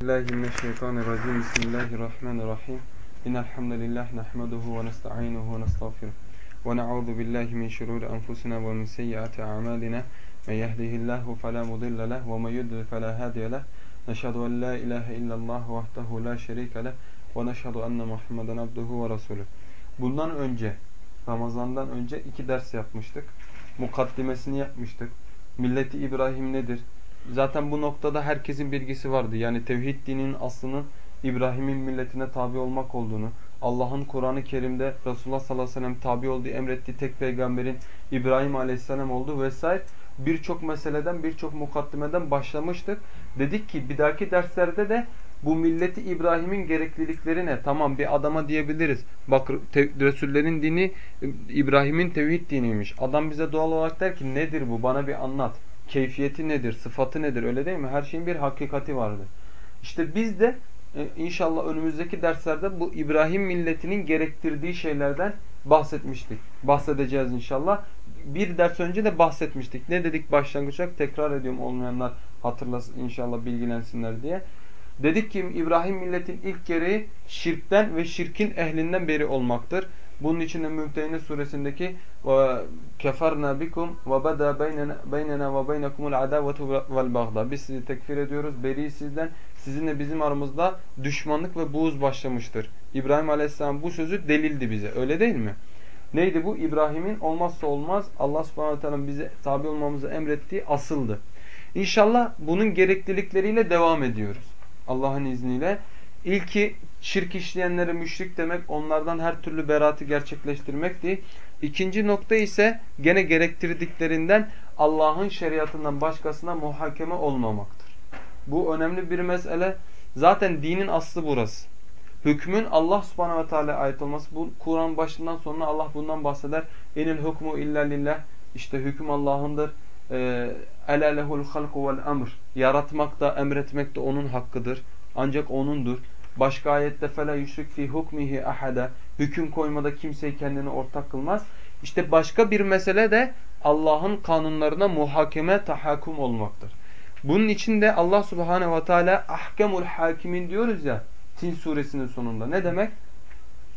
billahi mineşşeytanirracim. Bismillahirrahmanirrahim. İnnel hamdelellahi nahmeduhu ve nestainuhu ve nestağfiruh. Ve na'udzu billahi min şururi enfusina ve min seyyiati a'malina. Men yehdihillahu fela mudille leh ve men yudlil fela hadiye leh. Neşhedü en la ilahe illallah vahdehu la şerike leh ve neşhedü enne Muhammeden abduhu ve resulüh. Bundan önce Ramazan'dan önce iki ders yapmıştık. Mukaddimesini yapmıştık. Milleti İbrahim nedir? Zaten bu noktada herkesin bilgisi vardı. Yani tevhid dininin aslının İbrahim'in milletine tabi olmak olduğunu, Allah'ın Kur'an-ı Kerim'de Resulullah sallallahu aleyhi ve sellem tabi olduğu, emrettiği tek peygamberin İbrahim aleyhisselam olduğu vesaire birçok meseleden, birçok mukaddimeden başlamıştık. Dedik ki bir dahaki derslerde de bu milleti İbrahim'in gereklilikleri ne? Tamam bir adama diyebiliriz. Bak Resullerin dini İbrahim'in tevhid diniymiş. Adam bize doğal olarak der ki nedir bu? Bana bir anlat. Keyfiyeti nedir? Sıfatı nedir? Öyle değil mi? Her şeyin bir hakikati vardır. İşte biz de e, inşallah önümüzdeki derslerde bu İbrahim milletinin gerektirdiği şeylerden bahsetmiştik. Bahsedeceğiz inşallah. Bir ders önce de bahsetmiştik. Ne dedik başlangıçta? Tekrar ediyorum olmayanlar hatırlasın inşallah bilgilensinler diye. Dedik ki İbrahim milletin ilk gereği şirkten ve şirkin ehlinden beri olmaktır. Bunun için de Mümtehine suresindeki keferna bikum ve beda beynena ve beynekumul adavetu vel bagda. Biz sizi tekfir ediyoruz. Beri sizden sizinle bizim aramızda düşmanlık ve buğuz başlamıştır. İbrahim Aleyhisselam bu sözü delildi bize. Öyle değil mi? Neydi bu? İbrahim'in olmazsa olmaz Allah subhanahu teala bize tabi olmamızı emrettiği asıldı. İnşallah bunun gereklilikleriyle devam ediyoruz. Allah'ın izniyle. İlki şirk işleyenlere müşrik demek, onlardan her türlü beratı gerçekleştirmekti. İkinci nokta ise gene gerektirdiklerinden Allah'ın şeriatından başkasına muhakeme olmamaktır. Bu önemli bir mesele. Zaten dinin aslı burası. Hükmün Allah subhanahu ve teala ait olması. Bu Kur'an başından sonuna Allah bundan bahseder. Enil hukmu illa lillah. İşte hüküm Allah'ındır. Lehul halku vel emr. Yaratmak da emretmek de onun hakkıdır. Ancak onundur. Başka ayette fela yüşrik fi hukmihi ahada. Hüküm koymada kimseyi kendine ortak kılmaz. İşte başka bir mesele de Allah'ın kanunlarına muhakeme, tahakküm olmaktır. Bunun için de Allah Subhanahu ve Teala ahkemul hakimin diyoruz ya Tin suresinin sonunda. Ne demek?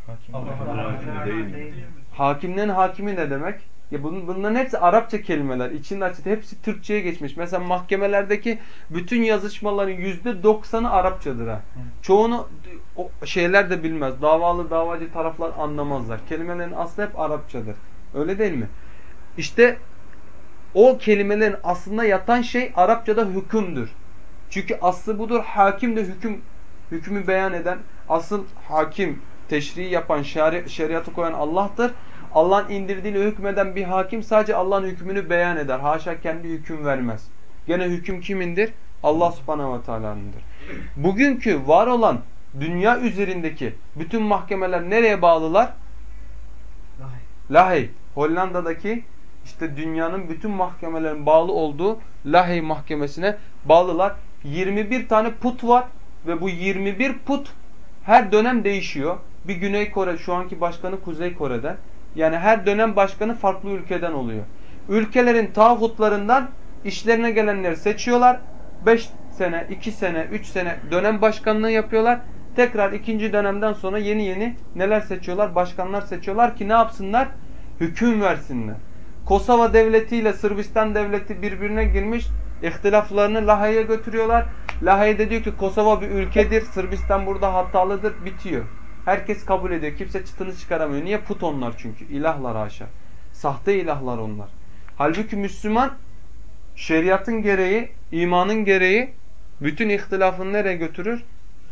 Hakim, Allah değil. Hakimlerin hakimi ne demek? Ya bunun, bunların hepsi Arapça kelimeler. İçinde açık hepsi Türkçe'ye geçmiş. Mesela mahkemelerdeki bütün yazışmaların yüzde doksanı Arapçadır ha. Çoğunu o şeyler de bilmez. Davalı davacı taraflar anlamazlar. Kelimelerin aslı hep Arapçadır. Öyle değil mi? İşte o kelimelerin aslında yatan şey Arapçada hükümdür. Çünkü aslı budur. Hakim de hüküm hükmü beyan eden asıl hakim teşriği yapan şeri, şeriatı koyan Allah'tır. Allah'ın indirdiğiyle hükmeden bir hakim sadece Allah'ın hükmünü beyan eder. Haşa kendi hüküm vermez. Gene hüküm kimindir? Allah subhanahu ve teala'nındır. Bugünkü var olan dünya üzerindeki bütün mahkemeler nereye bağlılar? Lahey. Hollanda'daki işte dünyanın bütün mahkemelerin bağlı olduğu Lahey mahkemesine bağlılar. 21 tane put var ve bu 21 put her dönem değişiyor. Bir Güney Kore şu anki başkanı Kuzey Kore'den. Yani her dönem başkanı farklı ülkeden oluyor. Ülkelerin tağutlarından işlerine gelenleri seçiyorlar. 5 sene, 2 sene, 3 sene dönem başkanlığı yapıyorlar. Tekrar ikinci dönemden sonra yeni yeni neler seçiyorlar? Başkanlar seçiyorlar ki ne yapsınlar? Hüküm versinler. Kosova devleti ile Sırbistan devleti birbirine girmiş. İhtilaflarını Lahey'e götürüyorlar. Lahey de diyor ki Kosova bir ülkedir. Sırbistan burada hatalıdır. Bitiyor. Herkes kabul ediyor. Kimse çıtını çıkaramıyor. Niye? Put onlar çünkü. İlahlar haşa. Sahte ilahlar onlar. Halbuki Müslüman şeriatın gereği, imanın gereği bütün ihtilafını nereye götürür?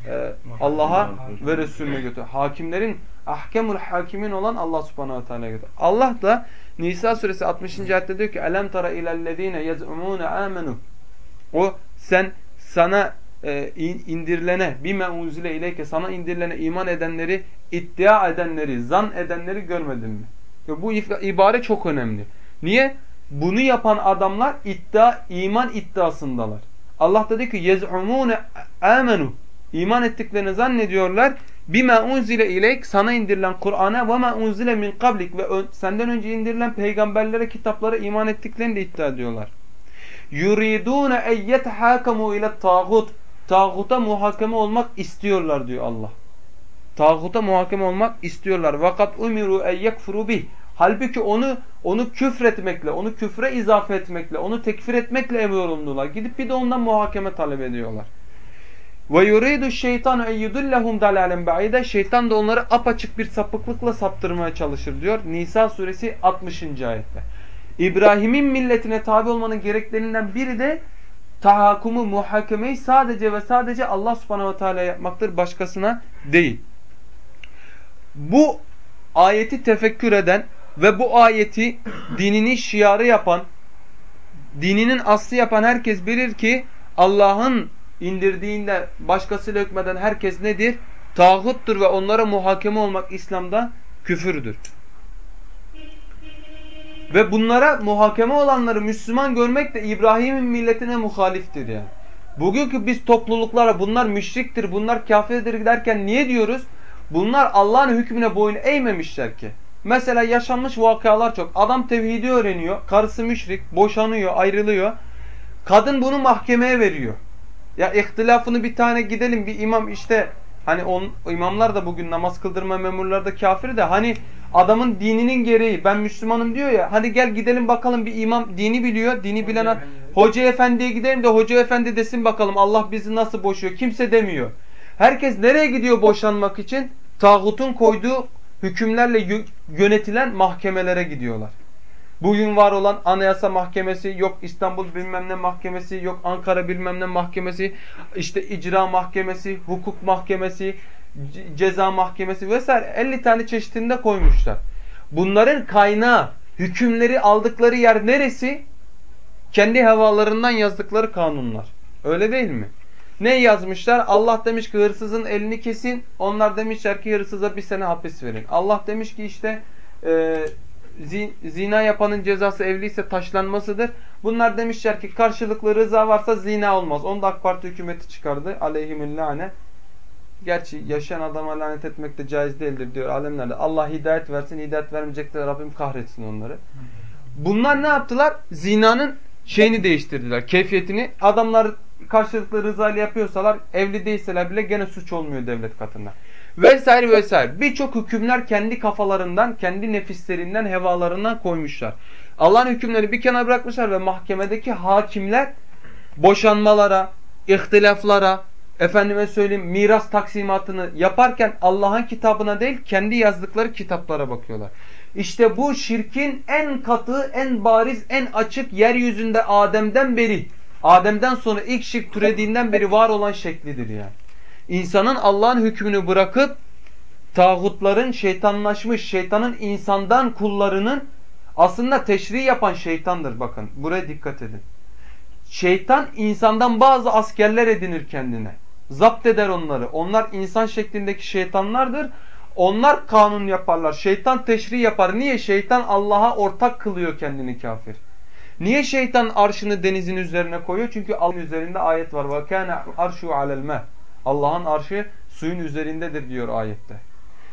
Ee, Allah'a ve Resulüne götürür. Hakimlerin ahkemul hakimin olan Allah subhanahu teala götürür. Allah da Nisa suresi 60. ayette diyor ki Elem tara ilellezine yez'umune amenu O sen sana e, indirilene bime unzile ileyke sana indirilene iman edenleri iddia edenleri zan edenleri görmedin mi? Bu ibare çok önemli. Niye? Bunu yapan adamlar iddia iman iddiasındalar. Allah dedi ki yez'umune amenu iman ettiklerini zannediyorlar. Bime unzile ileyk sana indirilen Kur'an'a ve ma min kablik ve senden önce indirilen peygamberlere kitaplara iman ettiklerini de iddia ediyorlar. Yuridune en yetehakamu ile tağut tağuta muhakeme olmak istiyorlar diyor Allah. Tağuta muhakeme olmak istiyorlar. Vakat umiru en yekfuru bih. Halbuki onu onu küfretmekle, onu küfre izafe etmekle, onu tekfir etmekle emrolundular. Gidip bir de ondan muhakeme talep ediyorlar. Ve yuridu şeytanu en yudullahum dalalen ba'ide. Şeytan da onları apaçık bir sapıklıkla saptırmaya çalışır diyor. Nisa suresi 60. ayette. İbrahim'in milletine tabi olmanın gereklerinden biri de tahakumu, muhakemeyi sadece ve sadece Allah subhanahu ve teala yapmaktır. Başkasına değil. Bu ayeti tefekkür eden ve bu ayeti dinini şiarı yapan, dininin aslı yapan herkes bilir ki Allah'ın indirdiğinde başkasıyla hükmeden herkes nedir? Tağuttur ve onlara muhakeme olmak İslam'da küfürdür. Ve bunlara muhakeme olanları Müslüman görmek de İbrahim'in milletine muhaliftir yani. Bugünkü biz topluluklara bunlar müşriktir, bunlar kafirdir derken niye diyoruz? Bunlar Allah'ın hükmüne boyun eğmemişler ki. Mesela yaşanmış vakalar çok. Adam tevhidi öğreniyor, karısı müşrik, boşanıyor, ayrılıyor. Kadın bunu mahkemeye veriyor. Ya ihtilafını bir tane gidelim bir imam işte hani on, imamlar da bugün namaz kıldırma memurları da kafir de hani adamın dininin gereği ben Müslümanım diyor ya hadi gel gidelim bakalım bir imam dini biliyor dini bilen hoca efendiye gidelim de hoca efendi desin bakalım Allah bizi nasıl boşuyor kimse demiyor. Herkes nereye gidiyor boşanmak için? Tağutun koyduğu hükümlerle yönetilen mahkemelere gidiyorlar. Bugün var olan anayasa mahkemesi, yok İstanbul bilmem ne mahkemesi, yok Ankara bilmem ne mahkemesi, işte icra mahkemesi, hukuk mahkemesi, ceza mahkemesi vesaire 50 tane çeşitinde koymuşlar. Bunların kaynağı, hükümleri aldıkları yer neresi? Kendi havalarından yazdıkları kanunlar. Öyle değil mi? Ne yazmışlar? Allah demiş ki hırsızın elini kesin. Onlar demişler ki hırsıza bir sene hapis verin. Allah demiş ki işte e, zina yapanın cezası evliyse taşlanmasıdır. Bunlar demişler ki karşılıklı rıza varsa zina olmaz. Onu da AK Parti hükümeti çıkardı. Aleyhimüllâne. Gerçi yaşayan adama lanet etmek de caiz değildir diyor alemlerde. Allah hidayet versin, hidayet vermeyecekler Rabbim kahretsin onları. Bunlar ne yaptılar? Zinanın şeyini değiştirdiler, keyfiyetini. Adamlar karşılıklı rızayla yapıyorsalar, evli değilseler bile gene suç olmuyor devlet katında vesaire vesaire. Birçok hükümler kendi kafalarından, kendi nefislerinden, hevalarından koymuşlar. Allah'ın hükümleri bir kenara bırakmışlar ve mahkemedeki hakimler boşanmalara, ihtilaflara, efendime söyleyeyim miras taksimatını yaparken Allah'ın kitabına değil kendi yazdıkları kitaplara bakıyorlar. İşte bu şirkin en katı, en bariz, en açık yeryüzünde Adem'den beri, Adem'den sonra ilk şirk türediğinden beri var olan şeklidir yani. İnsanın Allah'ın hükmünü bırakıp tağutların şeytanlaşmış, şeytanın insandan kullarının aslında teşri yapan şeytandır bakın. Buraya dikkat edin. Şeytan insandan bazı askerler edinir kendine. Zapt eder onları. Onlar insan şeklindeki şeytanlardır. Onlar kanun yaparlar. Şeytan teşri yapar. Niye? Şeytan Allah'a ortak kılıyor kendini kafir. Niye şeytan arşını denizin üzerine koyuyor? Çünkü Allah'ın üzerinde ayet var. وَكَانَ عَرْشُ عَلَى الْمَهِ Allah'ın arşı suyun üzerindedir diyor ayette.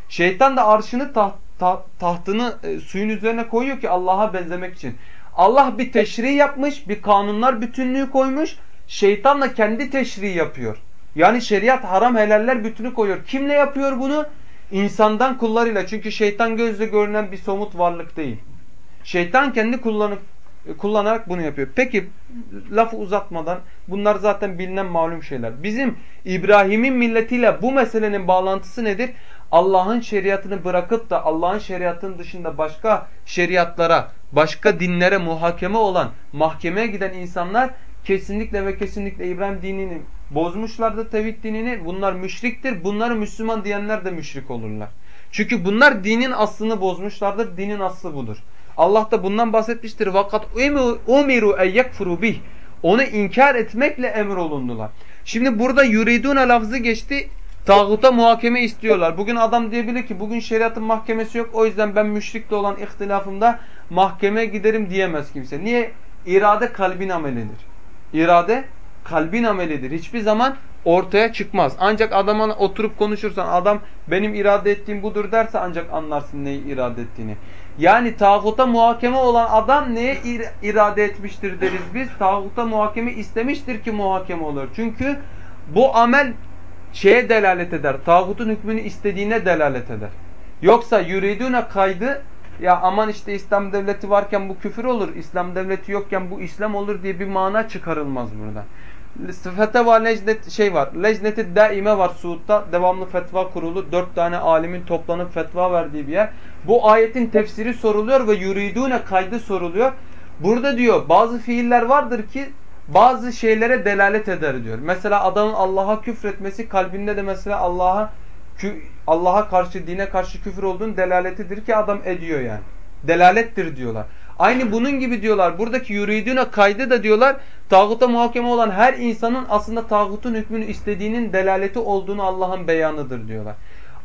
Şeytan da arşını taht, taht, tahtını e, suyun üzerine koyuyor ki Allah'a benzemek için. Allah bir teşri yapmış, bir kanunlar bütünlüğü koymuş. Şeytan da kendi teşri yapıyor. Yani şeriat haram helaller bütünü koyuyor. Kimle yapıyor bunu? İnsandan kullarıyla. Çünkü şeytan gözle görünen bir somut varlık değil. Şeytan kendi kullanıp kullanarak bunu yapıyor. Peki lafı uzatmadan bunlar zaten bilinen malum şeyler. Bizim İbrahim'in milletiyle bu meselenin bağlantısı nedir? Allah'ın şeriatını bırakıp da Allah'ın şeriatının dışında başka şeriatlara, başka dinlere muhakeme olan mahkemeye giden insanlar kesinlikle ve kesinlikle İbrahim dinini bozmuşlardı tevhid dinini. Bunlar müşriktir. Bunları Müslüman diyenler de müşrik olurlar. Çünkü bunlar dinin aslını bozmuşlardır. Dinin aslı budur. Allah da bundan bahsetmiştir. Vakat umiru en bih. Onu inkar etmekle emrolundular. Şimdi burada yuridune lafzı geçti. Tağuta muhakeme istiyorlar. Bugün adam diyebilir ki bugün şeriatın mahkemesi yok. O yüzden ben müşrikle olan ihtilafımda mahkemeye giderim diyemez kimse. Niye? İrade kalbin amelidir. İrade kalbin amelidir. Hiçbir zaman ortaya çıkmaz. Ancak adama oturup konuşursan adam benim irade ettiğim budur derse ancak anlarsın neyi irade ettiğini. Yani tağuta muhakeme olan adam neye irade etmiştir deriz biz? Tağuta muhakeme istemiştir ki muhakeme olur. Çünkü bu amel şeye delalet eder. Tağutun hükmünü istediğine delalet eder. Yoksa yuridune kaydı ya aman işte İslam devleti varken bu küfür olur, İslam devleti yokken bu İslam olur diye bir mana çıkarılmaz buradan. Feteva lejnet şey var. Lejneti daime var Suud'da. Devamlı fetva kurulu. Dört tane alimin toplanıp fetva verdiği bir yer. Bu ayetin tefsiri soruluyor ve yuridune kaydı soruluyor. Burada diyor bazı fiiller vardır ki bazı şeylere delalet eder diyor. Mesela adamın Allah'a küfretmesi kalbinde de mesela Allah'a Allah'a karşı, dine karşı küfür olduğunu delaletidir ki adam ediyor yani. Delalettir diyorlar. Aynı bunun gibi diyorlar. Buradaki yuridüne kaydı da diyorlar. Tağuta muhakeme olan her insanın aslında tağutun hükmünü istediğinin delaleti olduğunu Allah'ın beyanıdır diyorlar.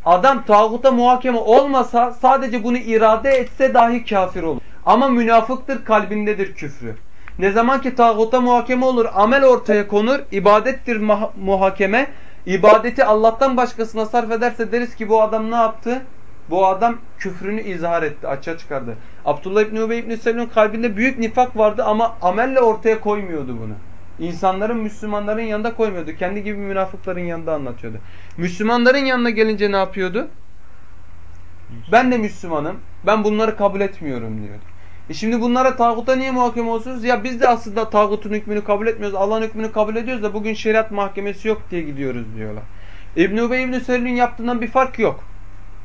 Adam tağuta muhakeme olmasa sadece bunu irade etse dahi kafir olur. Ama münafıktır kalbindedir küfrü. Ne zaman ki tağuta muhakeme olur, amel ortaya konur, ibadettir muhakeme. İbadeti Allah'tan başkasına sarf ederse deriz ki bu adam ne yaptı? Bu adam küfrünü izhar etti, açığa çıkardı. Abdullah İbni Ubey İbni Selül'ün kalbinde büyük nifak vardı ama amelle ortaya koymuyordu bunu. İnsanların, Müslümanların yanında koymuyordu. Kendi gibi münafıkların yanında anlatıyordu. Müslümanların yanına gelince ne yapıyordu? Ben de Müslümanım. Ben bunları kabul etmiyorum diyordu. E şimdi bunlara tağuta niye muhakeme olsunuz? Ya biz de aslında tağutun hükmünü kabul etmiyoruz. Allah'ın hükmünü kabul ediyoruz da bugün şeriat mahkemesi yok diye gidiyoruz diyorlar. İbn-i Ubey İbn-i yaptığından bir fark yok.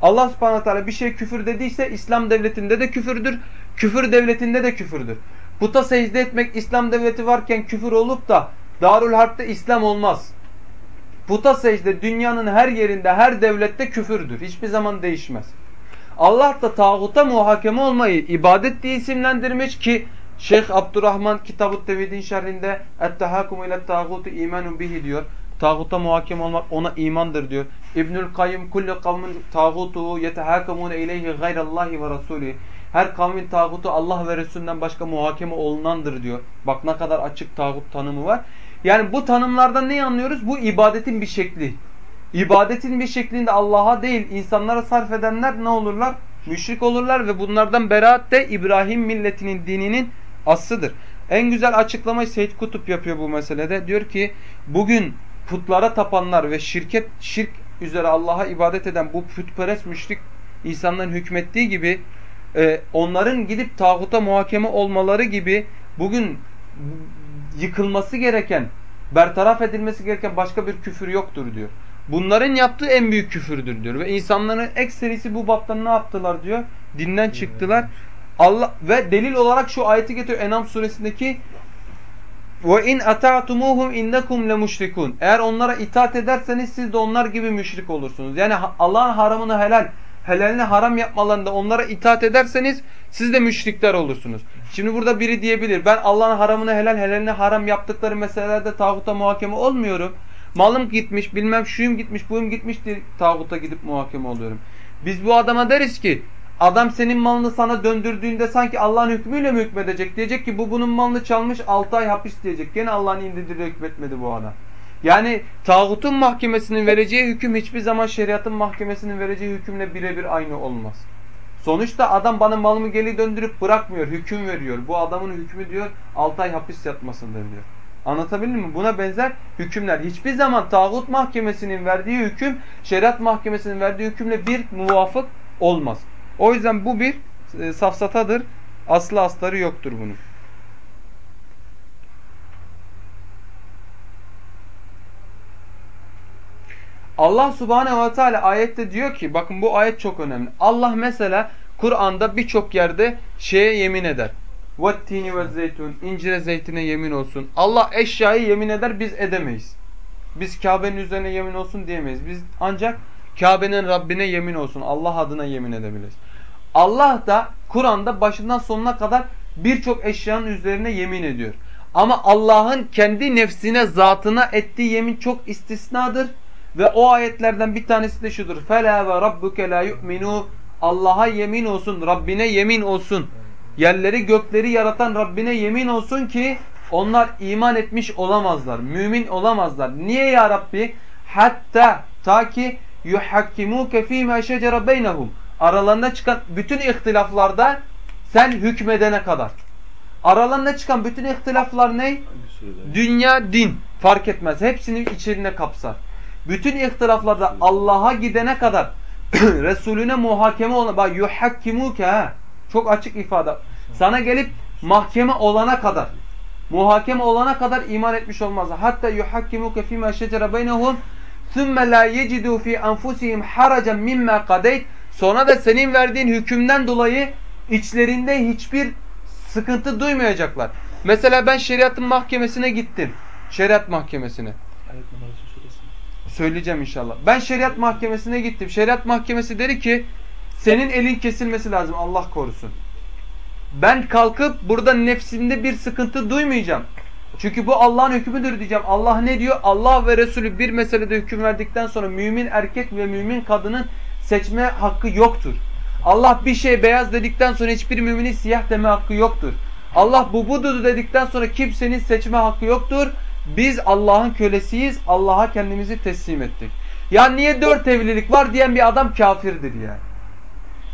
Allah subhanahu teala bir şey küfür dediyse İslam devletinde de küfürdür. Küfür devletinde de küfürdür. Puta secde etmek İslam devleti varken küfür olup da Darül Harp'te İslam olmaz. Puta secde dünyanın her yerinde her devlette küfürdür. Hiçbir zaman değişmez. Allah da tağuta muhakeme olmayı ibadet diye isimlendirmiş ki Şeyh Abdurrahman Kitab-ı Tevhid'in şerrinde Et-tehakumu ile tağutu imanun bihi diyor. Tağuta muhakeme olmak ona imandır diyor. İbnül Kayyum kulli kavmin tağutuhu yetehakamune ileyhi gayrallahi ve rasulü. Her kavmin tağutu Allah ve Resulünden başka muhakeme olunandır diyor. Bak ne kadar açık tağut tanımı var. Yani bu tanımlardan ne anlıyoruz? Bu ibadetin bir şekli. İbadetin bir şeklinde Allah'a değil insanlara sarf edenler ne olurlar? Müşrik olurlar ve bunlardan beraat de İbrahim milletinin dininin aslıdır. En güzel açıklamayı Seyyid Kutup yapıyor bu meselede. Diyor ki bugün putlara tapanlar ve şirket şirk üzere Allah'a ibadet eden bu putperest müşrik insanların hükmettiği gibi e, onların gidip tağuta muhakeme olmaları gibi bugün yıkılması gereken, bertaraf edilmesi gereken başka bir küfür yoktur diyor. Bunların yaptığı en büyük küfürdür diyor. Ve insanların ekserisi bu baptan ne yaptılar diyor. Dinden çıktılar. Allah ve delil olarak şu ayeti getiriyor Enam suresindeki ve in ata'tumuhum innakum lemuşrikun. Eğer onlara itaat ederseniz siz de onlar gibi müşrik olursunuz. Yani Allah'ın haramını helal, helalini haram yapmalarında onlara itaat ederseniz siz de müşrikler olursunuz. Şimdi burada biri diyebilir ben Allah'ın haramını helal, helalini haram yaptıkları meselelerde tağuta muhakeme olmuyorum. Malım gitmiş, bilmem şuyum gitmiş, buyum gitmiş diye tağuta gidip muhakeme oluyorum. Biz bu adama deriz ki Adam senin malını sana döndürdüğünde sanki Allah'ın hükmüyle mi hükmedecek? Diyecek ki bu bunun malını çalmış 6 ay hapis diyecek. Gene Allah'ın indirdiğiyle hükmetmedi bu adam. Yani tağutun mahkemesinin vereceği hüküm hiçbir zaman şeriatın mahkemesinin vereceği hükümle birebir aynı olmaz. Sonuçta adam bana malımı geri döndürüp bırakmıyor, hüküm veriyor. Bu adamın hükmü diyor 6 ay hapis yatmasındır diyor. Anlatabildim mi? Buna benzer hükümler. Hiçbir zaman tağut mahkemesinin verdiği hüküm, şeriat mahkemesinin verdiği hükümle bir muvafık olmaz. O yüzden bu bir e, safsatadır. Aslı astarı yoktur bunun. Allah subhanehu ve teala ayette diyor ki bakın bu ayet çok önemli. Allah mesela Kur'an'da birçok yerde şeye yemin eder. Vettini ve zeytun, incire zeytine yemin olsun. Allah eşyayı yemin eder biz edemeyiz. Biz Kabe'nin üzerine yemin olsun diyemeyiz. Biz ancak Kabe'nin Rabbine yemin olsun. Allah adına yemin edebiliriz. Allah da Kur'an'da başından sonuna kadar birçok eşyanın üzerine yemin ediyor. Ama Allah'ın kendi nefsine, zatına ettiği yemin çok istisnadır. Ve o ayetlerden bir tanesi de şudur. فَلَا وَرَبُّكَ لَا يُؤْمِنُوا Allah'a yemin olsun, Rabbine yemin olsun. Yerleri gökleri yaratan Rabbine yemin olsun ki onlar iman etmiş olamazlar. Mümin olamazlar. Niye ya Rabbi? Hatta ta ki yuhakkimuke fîmâ şecere beynehum aralarında çıkan bütün ihtilaflarda sen hükmedene kadar. Aralarında çıkan bütün ihtilaflar ne? Dünya, din. Fark etmez. Hepsini içerine kapsar. Bütün ihtilaflarda Allah'a gidene kadar Resulüne muhakeme olan bak yuhakkimuke ha. Çok açık ifade. Sana gelip mahkeme olana kadar muhakeme olana kadar iman etmiş olmaz. Hatta yuhakkimuke fîmâ şecere beynehum ثُمَّ لَا يَجِدُوا فِي أَنْفُسِهِمْ حَرَجًا مِمَّا قَدَيْتْ Sonra da senin verdiğin hükümden dolayı içlerinde hiçbir sıkıntı duymayacaklar. Mesela ben şeriatın mahkemesine gittim. Şeriat mahkemesine. Ayet numarası söylesin. Söyleyeceğim inşallah. Ben şeriat mahkemesine gittim. Şeriat mahkemesi dedi ki senin elin kesilmesi lazım Allah korusun. Ben kalkıp burada nefsimde bir sıkıntı duymayacağım. Çünkü bu Allah'ın hükmüdür diyeceğim. Allah ne diyor? Allah ve Resulü bir meselede hüküm verdikten sonra mümin erkek ve mümin kadının seçme hakkı yoktur. Allah bir şey beyaz dedikten sonra hiçbir müminin siyah deme hakkı yoktur. Allah bu budur dedikten sonra kimsenin seçme hakkı yoktur. Biz Allah'ın kölesiyiz. Allah'a kendimizi teslim ettik. Ya niye dört evlilik var diyen bir adam kafirdir yani.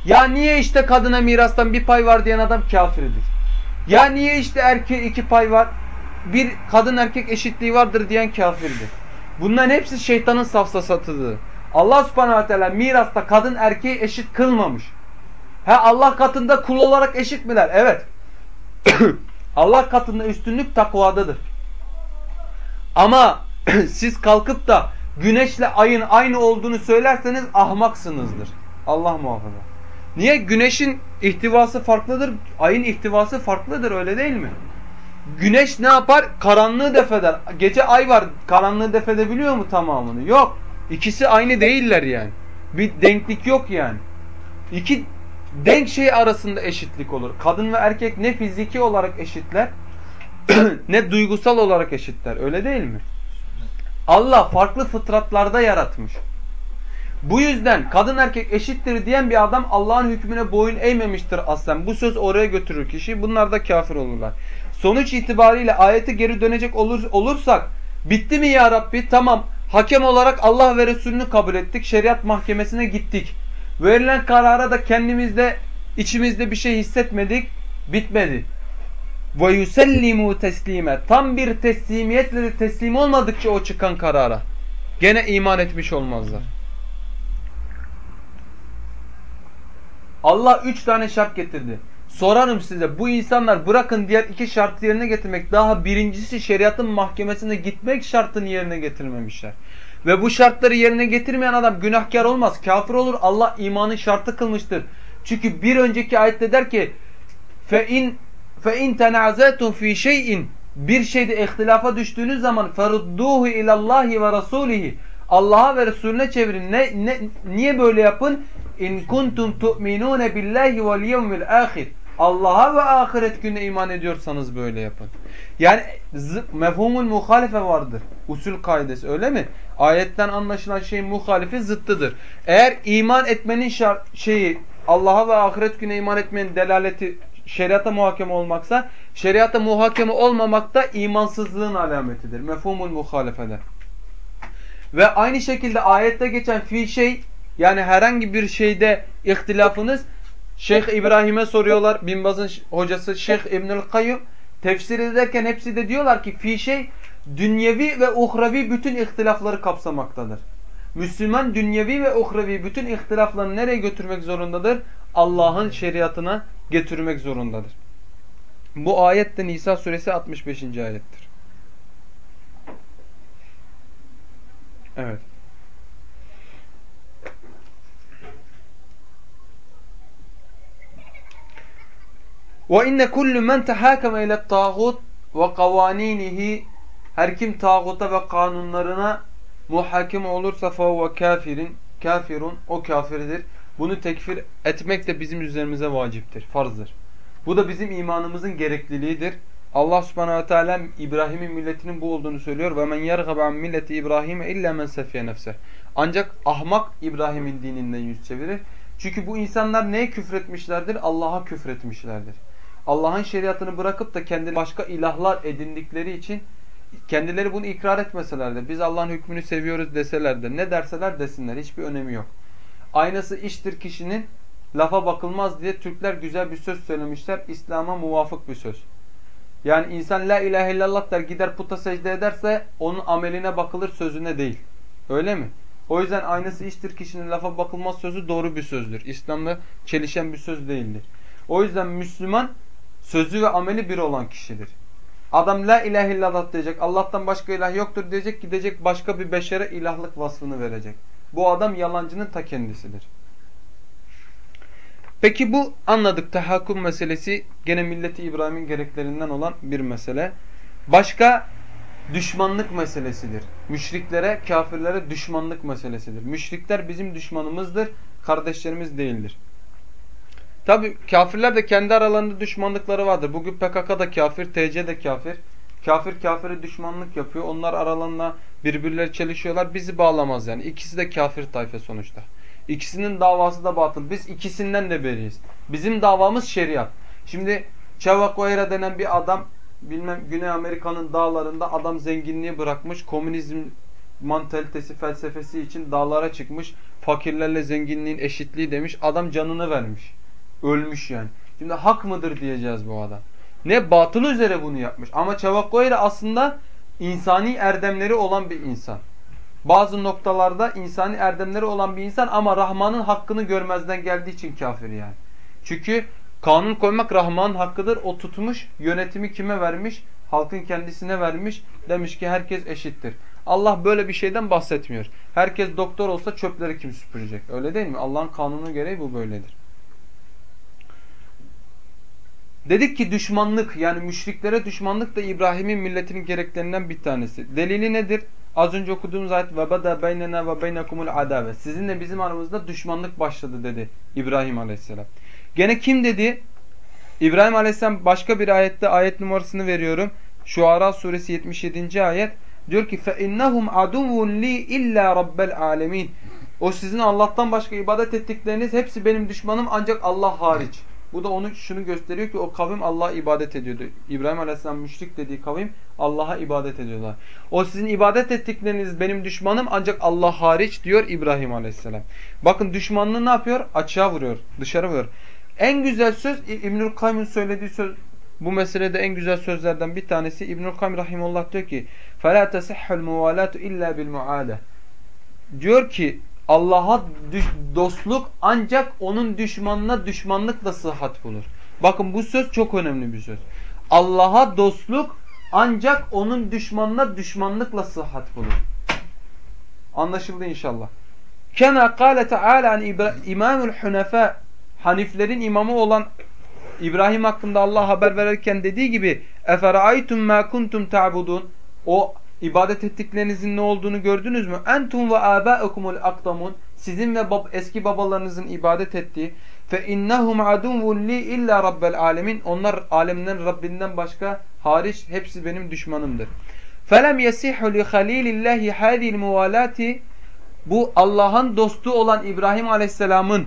Ya niye işte kadına mirastan bir pay var diyen adam kafirdir. Ya niye işte erkeğe iki pay var, bir kadın erkek eşitliği vardır diyen kafirdir. Bunların hepsi şeytanın safsasatıdır. Allah subhanahu ve teala mirasta kadın erkeği eşit kılmamış. Ha Allah katında kul olarak eşit miler? Evet. Allah katında üstünlük takvadadır. Ama siz kalkıp da güneşle ayın aynı olduğunu söylerseniz ahmaksınızdır. Allah muhafaza. Niye? Güneşin ihtivası farklıdır, ayın ihtivası farklıdır öyle değil mi? Güneş ne yapar? Karanlığı defeder. Gece ay var, karanlığı defedebiliyor mu tamamını? Yok. İkisi aynı değiller yani. Bir denklik yok yani. İki denk şey arasında eşitlik olur. Kadın ve erkek ne fiziki olarak eşitler ne duygusal olarak eşitler. Öyle değil mi? Allah farklı fıtratlarda yaratmış. Bu yüzden kadın erkek eşittir diyen bir adam Allah'ın hükmüne boyun eğmemiştir aslen. Bu söz oraya götürür kişi. Bunlar da kafir olurlar. Sonuç itibariyle ayete geri dönecek olur, olursak bitti mi ya Rabbi? Tamam. Hakem olarak Allah ve Resulünü kabul ettik. Şeriat mahkemesine gittik. Verilen karara da kendimizde içimizde bir şey hissetmedik. Bitmedi. Ve yusellimu teslime. Tam bir teslimiyetle de teslim olmadıkça o çıkan karara. Gene iman etmiş olmazlar. Allah üç tane şart getirdi. Sorarım size bu insanlar bırakın diğer iki şartı yerine getirmek. Daha birincisi şeriatın mahkemesine gitmek şartını yerine getirmemişler. Ve bu şartları yerine getirmeyen adam günahkar olmaz. Kafir olur. Allah imanın şartı kılmıştır. Çünkü bir önceki ayette der ki فَاِنْ فَاِنْ تَنَعْزَيْتُمْ ف۪ي şeyin Bir şeyde ihtilafa düştüğünüz zaman فَرُدُّوهُ اِلَى اللّٰهِ وَرَسُولِهِ Allah'a ve Resulüne çevirin. Ne, ne, niye böyle yapın? İn kuntum tu'minun billahi vel yevmil ahir. Allah'a ve ahiret gününe iman ediyorsanız böyle yapın. Yani mefhumul muhalife vardır. Usul kaidesi öyle mi? Ayetten anlaşılan şeyin muhalifi zıttıdır. Eğer iman etmenin şart, şeyi Allah'a ve ahiret gününe iman etmenin delaleti şeriata muhakeme olmaksa şeriata muhakeme olmamak da imansızlığın alametidir. Mefhumul muhalefede. Ve aynı şekilde ayette geçen fi şey yani herhangi bir şeyde ihtilafınız Şeyh İbrahim'e soruyorlar. Binbaz'ın hocası Şeyh İbnül Kayyum tefsir ederken hepsi de diyorlar ki fi şey dünyevi ve uhrevi bütün ihtilafları kapsamaktadır. Müslüman dünyevi ve uhrevi bütün ihtilaflarını nereye götürmek zorundadır? Allah'ın şeriatına getirmek zorundadır. Bu ayet de Nisa suresi 65. ayettir. Evet. Ve inne kullu men tahakeme ile tağut ve kavaninihi her kim tağuta ve kanunlarına muhakim olursa fehuve kafirin kafirun o kafirdir. Bunu tekfir etmek de bizim üzerimize vaciptir, farzdır. Bu da bizim imanımızın gerekliliğidir. Allah Subhanahu ve Teala İbrahim'in milletinin bu olduğunu söylüyor. Ve men yergabe an milleti İbrahim illa men sefiye nefse. Ancak ahmak İbrahim'in dininden yüz çevirir. Çünkü bu insanlar neye küfretmişlerdir? Allah'a küfretmişlerdir. Allah'ın şeriatını bırakıp da kendi başka ilahlar edindikleri için kendileri bunu ikrar etmeseler de biz Allah'ın hükmünü seviyoruz deseler de ne derseler desinler hiçbir önemi yok. Aynası iştir kişinin lafa bakılmaz diye Türkler güzel bir söz söylemişler. İslam'a muvafık bir söz. Yani insan la ilahe illallah der gider puta secde ederse onun ameline bakılır sözüne değil. Öyle mi? O yüzden aynısı iştir kişinin lafa bakılmaz sözü doğru bir sözdür. İslam'da çelişen bir söz değildir. O yüzden Müslüman sözü ve ameli bir olan kişidir. Adam la ilahe illallah diyecek. Allah'tan başka ilah yoktur diyecek. Gidecek başka bir beşere ilahlık vasfını verecek. Bu adam yalancının ta kendisidir. Peki bu anladık tahakkum meselesi gene milleti İbrahim'in gereklerinden olan bir mesele. Başka düşmanlık meselesidir. Müşriklere, kafirlere düşmanlık meselesidir. Müşrikler bizim düşmanımızdır, kardeşlerimiz değildir. Tabi kafirler de kendi aralarında düşmanlıkları vardır. Bugün PKK da kafir, TC de kafir. Kafir kafire düşmanlık yapıyor. Onlar aralarında birbirleri çelişiyorlar. Bizi bağlamaz yani. İkisi de kafir tayfe sonuçta. İkisinin davası da batıl. Biz ikisinden de beriyiz. Bizim davamız şeriat. Şimdi Çavakoyra denen bir adam bilmem Güney Amerika'nın dağlarında adam zenginliği bırakmış. Komünizm mantalitesi, felsefesi için dağlara çıkmış. Fakirlerle zenginliğin eşitliği demiş. Adam canını vermiş. Ölmüş yani. Şimdi hak mıdır diyeceğiz bu adam. Ne batıl üzere bunu yapmış. Ama Çavakoyra aslında insani erdemleri olan bir insan. Bazı noktalarda insani erdemleri olan bir insan ama Rahman'ın hakkını görmezden geldiği için kafir yani. Çünkü kanun koymak Rahman'ın hakkıdır. O tutmuş, yönetimi kime vermiş? Halkın kendisine vermiş. Demiş ki herkes eşittir. Allah böyle bir şeyden bahsetmiyor. Herkes doktor olsa çöpleri kim süpürecek? Öyle değil mi? Allah'ın kanunu gereği bu böyledir. Dedik ki düşmanlık yani müşriklere düşmanlık da İbrahim'in milletinin gereklerinden bir tanesi. Delili nedir? Az önce okuduğumuz ayet ve bada beynena ve beynekumul adave. Sizinle bizim aramızda düşmanlık başladı dedi İbrahim Aleyhisselam. Gene kim dedi? İbrahim Aleyhisselam başka bir ayette ayet numarasını veriyorum. Şuara suresi 77. ayet diyor ki fe innahum aduvun li illa rabbel alamin. O sizin Allah'tan başka ibadet ettikleriniz hepsi benim düşmanım ancak Allah hariç. Bu da onu şunu gösteriyor ki o kavim Allah'a ibadet ediyordu. İbrahim Aleyhisselam müşrik dediği kavim Allah'a ibadet ediyorlar. O sizin ibadet ettikleriniz benim düşmanım ancak Allah hariç diyor İbrahim Aleyhisselam. Bakın düşmanlığı ne yapıyor? Açığa vuruyor, dışarı vuruyor. En güzel söz İbnül Kayyum'un söylediği söz bu meselede en güzel sözlerden bir tanesi İbnül Kayyum rahimullah diyor ki: "Fela tasihhul muvalatu illa bil muade." Diyor ki Allah'a dostluk ancak onun düşmanına düşmanlıkla sıhhat bulur. Bakın bu söz çok önemli bir söz. Allah'a dostluk ancak onun düşmanına düşmanlıkla sıhhat bulur. Anlaşıldı inşallah. Kena kâle teâlâ imamul hunefa Haniflerin imamı olan İbrahim hakkında Allah haber verirken dediği gibi eferaytum ma kuntum ta'budun o ibadet ettiklerinizin ne olduğunu gördünüz mü? Entum ve âbâekumul akdamun sizin ve bab eski babalarınızın ibadet ettiği fe innahum aduvun li illa rabbel alemin onlar alemden Rabbinden başka hariç hepsi benim düşmanımdır. Felem yesihu li halilillahi hadil muvalati bu Allah'ın dostu olan İbrahim Aleyhisselam'ın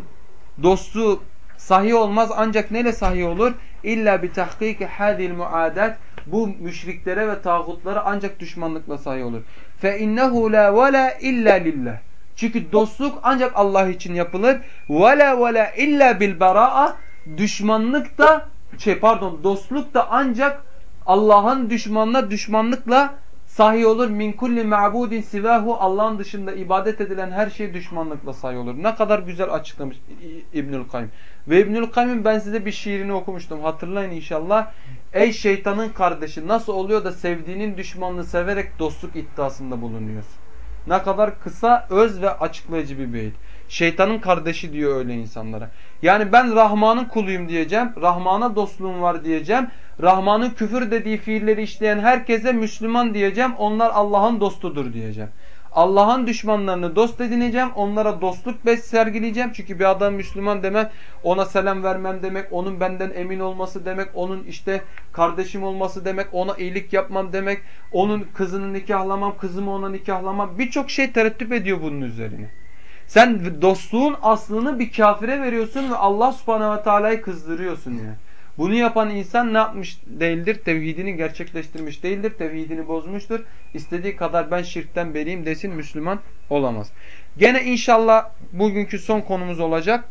dostu sahih olmaz ancak neyle sahih olur? İlla bi tahkiki hadil muadat bu müşriklere ve tağutlara ancak düşmanlıkla sahih olur. Fe innehu la vela illa lillah. Çünkü dostluk ancak Allah için yapılır. Vela vela illa bil baraa. Düşmanlık da şey pardon dostluk da ancak Allah'ın düşmanına düşmanlıkla sahih olur. Min kulli ma'budin sivahu Allah'ın dışında ibadet edilen her şey düşmanlıkla sahih olur. Ne kadar güzel açıklamış İbnül Kayyum. Ve İbnül Kayyum'un ben size bir şiirini okumuştum. Hatırlayın inşallah. Ey şeytanın kardeşi nasıl oluyor da sevdiğinin düşmanını severek dostluk iddiasında bulunuyorsun. Ne kadar kısa, öz ve açıklayıcı bir beyit. Şeytanın kardeşi diyor öyle insanlara. Yani ben Rahman'ın kuluyum diyeceğim. Rahman'a dostluğum var diyeceğim. Rahman'ın küfür dediği fiilleri işleyen herkese Müslüman diyeceğim. Onlar Allah'ın dostudur diyeceğim. Allah'ın düşmanlarını dost edineceğim. Onlara dostluk bes sergileyeceğim. Çünkü bir adam Müslüman demek ona selam vermem demek. Onun benden emin olması demek. Onun işte kardeşim olması demek. Ona iyilik yapmam demek. Onun kızını nikahlamam. Kızımı ona nikahlamam. Birçok şey tereddüt ediyor bunun üzerine. Sen dostluğun aslını bir kafire veriyorsun ve Allah subhanehu ve teala'yı kızdırıyorsun yani. Bunu yapan insan ne yapmış değildir? Tevhidini gerçekleştirmiş değildir. Tevhidini bozmuştur. İstediği kadar ben şirkten beriyim desin Müslüman olamaz. Gene inşallah bugünkü son konumuz olacak.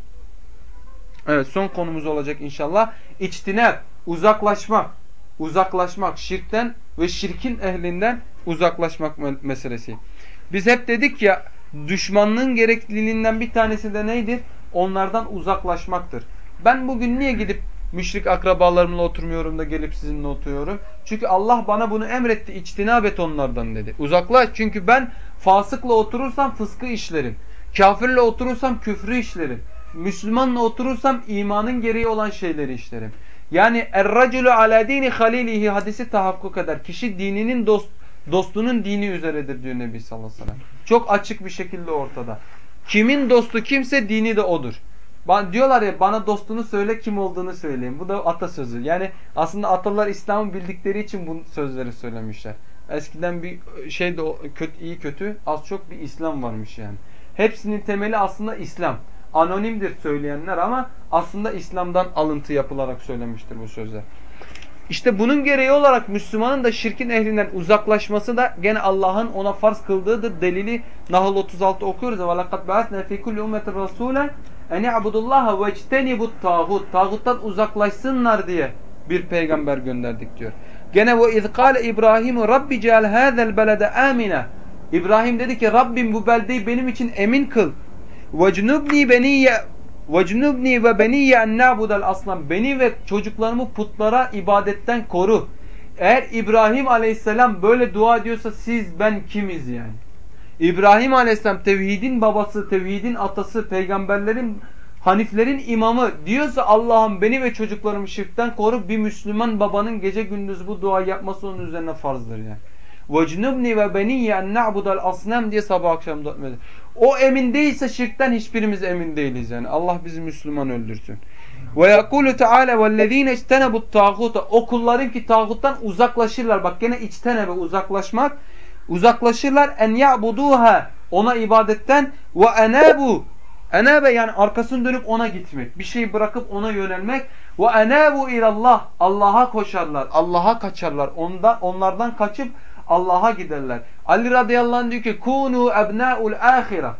Evet son konumuz olacak inşallah. İçtinep, uzaklaşma. uzaklaşmak şirkten ve şirkin ehlinden uzaklaşmak meselesi. Biz hep dedik ya düşmanlığın gerekliliğinden bir tanesi de neydir? Onlardan uzaklaşmaktır. Ben bugün niye gidip müşrik akrabalarımla oturmuyorum da gelip sizinle oturuyorum? Çünkü Allah bana bunu emretti. İçtinab et onlardan dedi. Uzaklaş çünkü ben fasıkla oturursam fıskı işlerim. Kafirle oturursam küfrü işlerim. Müslümanla oturursam imanın gereği olan şeyleri işlerim. Yani er-raculu ala dini halilihi hadisi tahakkuk eder. Kişi dininin dost, dostunun dini üzeredir diyor Nebi sallallahu aleyhi ve sellem. Çok açık bir şekilde ortada. Kimin dostu kimse dini de odur. Diyorlar ya bana dostunu söyle kim olduğunu söyleyeyim. Bu da atasözü. Yani aslında atalar İslam'ı bildikleri için bu sözleri söylemişler. Eskiden bir şey de kötü, iyi kötü az çok bir İslam varmış yani. Hepsinin temeli aslında İslam. Anonimdir söyleyenler ama aslında İslam'dan alıntı yapılarak söylemiştir bu sözler. İşte bunun gereği olarak Müslümanın da şirkin ehlinden uzaklaşması da gene Allah'ın ona farz kıldığıdır. Delili Nahl 36 okuyoruz. وَلَقَدْ بَعَثْنَا فِي كُلِّ اُمَّةٍ رَسُولًا اَنْ يَعْبُدُ اللّٰهَ وَاجْتَنِبُ الطَّاغُوتِ Tağuttan uzaklaşsınlar diye bir peygamber gönderdik diyor. Gene وَاِذْ قَالَ İbrahim Rabbi ceal هَذَا الْبَلَدَ آمِنًا İbrahim dedi ki Rabbim bu beldeyi benim için emin kıl. وَجْنُبْنِي بَنِيَّ وَجْنُبْنِي ve beniye en na'budel aslan. Beni ve çocuklarımı putlara ibadetten koru. Eğer İbrahim aleyhisselam böyle dua ediyorsa siz ben kimiz yani? İbrahim aleyhisselam tevhidin babası, tevhidin atası, peygamberlerin, haniflerin imamı diyorsa Allah'ım beni ve çocuklarımı şirkten koru. Bir Müslüman babanın gece gündüz bu dua yapması onun üzerine farzdır yani. وَجْنُبْنِ ve بَنِيَّ اَنْ نَعْبُدَ الْأَصْنَمْ diye sabah akşam dua O emin değilse şirkten hiçbirimiz emin değiliz yani. Allah bizi Müslüman öldürsün. Ve yekulu Teala vellezine ictenebu tağuta o kulların ki tağuttan uzaklaşırlar. Bak gene içtenebe uzaklaşmak. Uzaklaşırlar en ya'buduha ona ibadetten ve enabu enabe yani arkasını dönüp ona gitmek. Bir şeyi bırakıp ona yönelmek ve enabu ilallah Allah'a koşarlar. Allah'a kaçarlar. Ondan onlardan kaçıp Allah'a giderler. Ali radıyallahu anh diyor ki kunu ebna'ul ahire.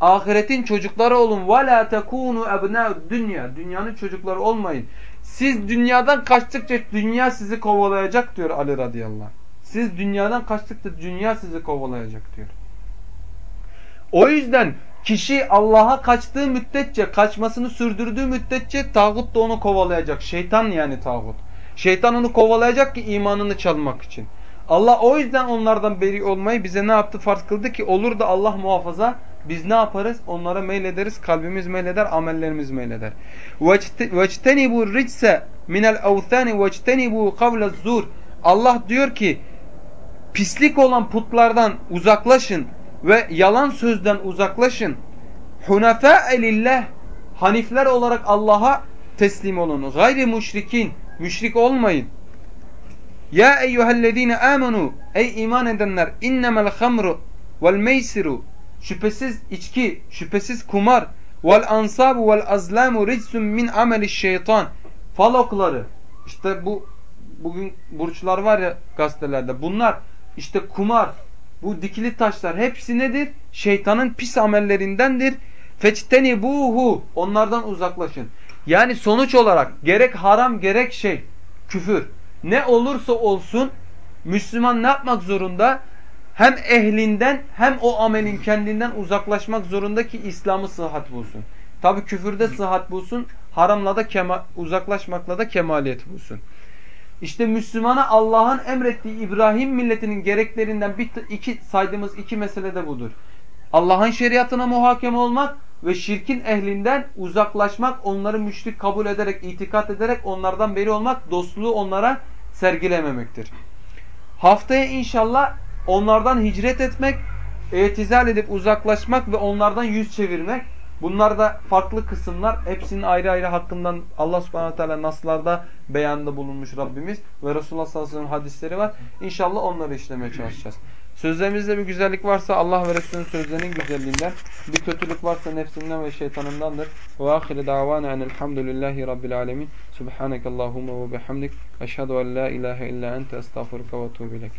Ahiretin çocukları olun. Ve la tekunu ebna'ud dünya. Dünyanın çocukları olmayın. Siz dünyadan kaçtıkça dünya sizi kovalayacak diyor Ali radıyallahu anh. Siz dünyadan kaçtıkça dünya sizi kovalayacak diyor. O yüzden kişi Allah'a kaçtığı müddetçe, kaçmasını sürdürdüğü müddetçe tağut da onu kovalayacak. Şeytan yani tağut. Şeytan onu kovalayacak ki imanını çalmak için. Allah o yüzden onlardan beri olmayı bize ne yaptı? Farz kıldı ki olur da Allah muhafaza biz ne yaparız? Onlara meylederiz. Kalbimiz meyleder, amellerimiz meyleder. وَاجْتَنِبُوا الرِّجْسَ مِنَ الْاَوْثَانِ وَاجْتَنِبُوا قَوْلَ الزُّورِ Allah diyor ki pislik olan putlardan uzaklaşın ve yalan sözden uzaklaşın. Hunafâ'e lillah Hanifler olarak Allah'a teslim olun. Gayri müşrikin. Müşrik olmayın. Ya eyyühellezine amenu ey iman edenler innemel hamru vel meysiru şüphesiz içki, şüphesiz kumar vel ansabu vel azlamu ricsun min ameli şeytan falokları işte bu bugün burçlar var ya gazetelerde bunlar işte kumar bu dikili taşlar hepsi nedir? Şeytanın pis amellerindendir. Feçteni buhu onlardan uzaklaşın. Yani sonuç olarak gerek haram gerek şey küfür ne olursa olsun Müslüman ne yapmak zorunda? Hem ehlinden hem o amelin kendinden uzaklaşmak zorunda ki İslam'ı sıhhat bulsun. Tabi küfürde sıhhat bulsun, haramla da kema, uzaklaşmakla da kemaliyet bulsun. İşte Müslümana Allah'ın emrettiği İbrahim milletinin gereklerinden bir, iki saydığımız iki mesele de budur. Allah'ın şeriatına muhakeme olmak ve şirkin ehlinden uzaklaşmak, onları müşrik kabul ederek, itikat ederek onlardan beri olmak, dostluğu onlara sergilememektir. Haftaya inşallah onlardan hicret etmek, etizal edip uzaklaşmak ve onlardan yüz çevirmek. Bunlar da farklı kısımlar. Hepsinin ayrı ayrı hakkından Allah subhanahu teala naslarda beyanda bulunmuş Rabbimiz ve Resulullah sallallahu aleyhi ve sellem hadisleri var. İnşallah onları işlemeye çalışacağız. Sözlerimizde bir güzellik varsa Allah ve Resulünün sözlerinin güzelliğinden, bir kötülük varsa nefsinden ve şeytanındandır. Ve ahire davana enelhamdülillahi rabbil alemin. Subhanekallahumma ve bihamdik. Eşhedü en la ilahe illa ente estağfurullah ve tuğbilek.